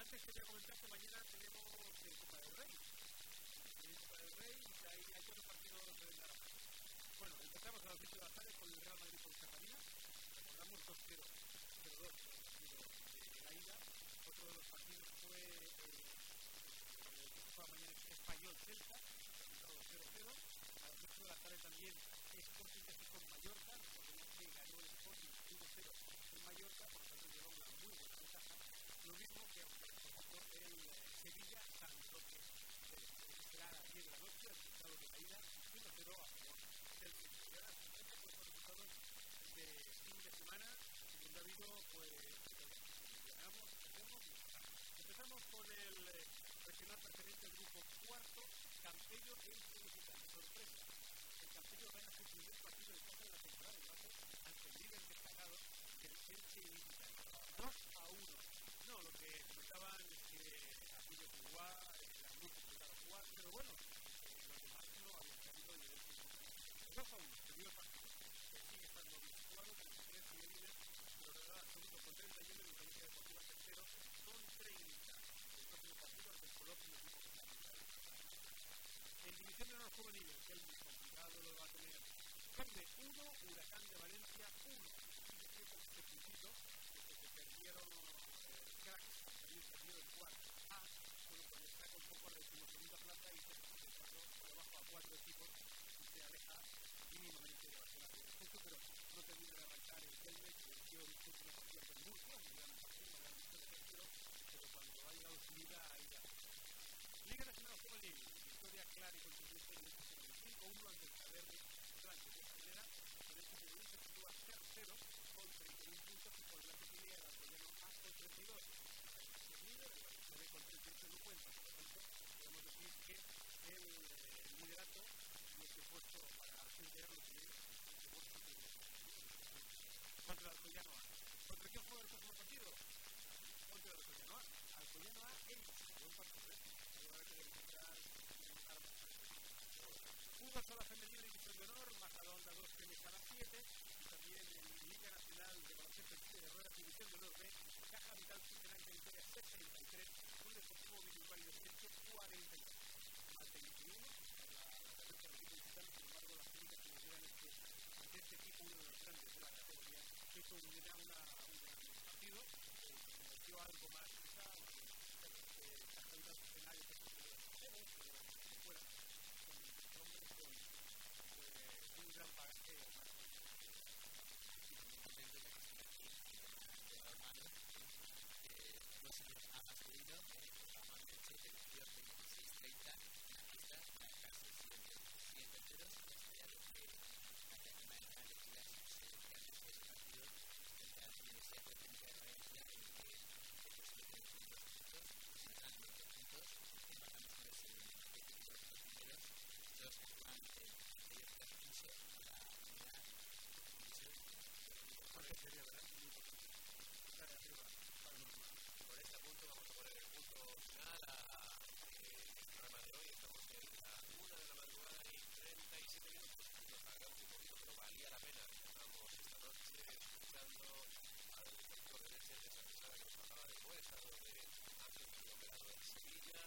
Antes quería comentar que mañana tenemos eh, Copa del Rey. Y hay, hay cuatro partidos de la Bueno, empezamos a las 7 de la tarde con el Real Madrid con Catalina. Recordamos 2-0, 0-2 el partido de la ida. Otro de los partidos fue eh, el que fue mañana Español Celta, resultado 0-0. A las 8 de la tarde también Sporting Casi con Mallorca. Recordemos que ganó el Sporting 1-0 en Mallorca, por lo tanto lleva una muy buena ventaja. Lo mismo que aunque tampoco el eh, Sevilla San Roque. Eh, será a las 10 de la noche, el resultado de la ida 1-0 a favor del. Y son los resultados de fin de semana, donde ha habido, pues, ganamos, perdemos y. Empezamos con el eh, regional preferente del grupo cuarto, Campello en Municipal. Sorpresa. El Campello gana su primer partido de Copa la temporada y lo hace ante el líder destacado del Elche Municipal. 2 a 1. No, lo que comentaban es que aquello que jugaba, era muy complicado jugar, pero bueno, Municipal. 2 a 1, primer partido. Que sigue estando bien jugado, con el primer sigue líder, pero le da segundo con 31 y el Deportiva tercero con 30. El próximo partido ante el equipo que en división de honor juveniles, es muy complicado lo va a tener. Conde 1, Huracán de Valencia 1. Sigue siendo este puntito, desde que perdieron eh, el cuarto A, bueno, pues está con poco la y se está por debajo a cuatro equipos y se aleja mínimamente de Barcelona por el punto, pero no de el que el victoria de tercero, pero cuando ha llegado su ahí ya. Liga Nacional clara y contundente en este 5-1 ante el Cabernet Blanco. De esta manera, el Elche Juvenil se sitúa con 31 puntos y por delante tiene al Alcoyano A con 32. El líder, el Valencia B con 38 no cuenta, por lo tanto, podemos decir que el, eh, liderato no se ha puesto para lo que Villanueva. ¿Contra quién juega el próximo partido? Contra el Alcoyanoa. Alcoyanoa en buen partido, ¿eh? Yo ahora que encontrar Hugo Sala Femenino y Victorio Honor, Matador de 2 tenis a las 7, y también en Liga Nacional de Baloncesto de Ruedas División del Norte, Caja Vital Funcional de Victoria 73, un deportivo virtual de 143. Categoría, esto era una, un partido, eh, se convirtió algo más quizá, aunque eh, Caja Vital Funcional es esto que hacemos, pero fuera, con hombres con pues, un gran bagaje más. final a eh, el programa de hoy. Estamos en la 1 de la madrugada y 37 minutos. Nos pagamos un poquito, pero valía la pena. Estamos esta noche escuchando al director de Leche de San Cristóbal que nos hablaba de Cuesta, donde ha tenido operado en Sevilla,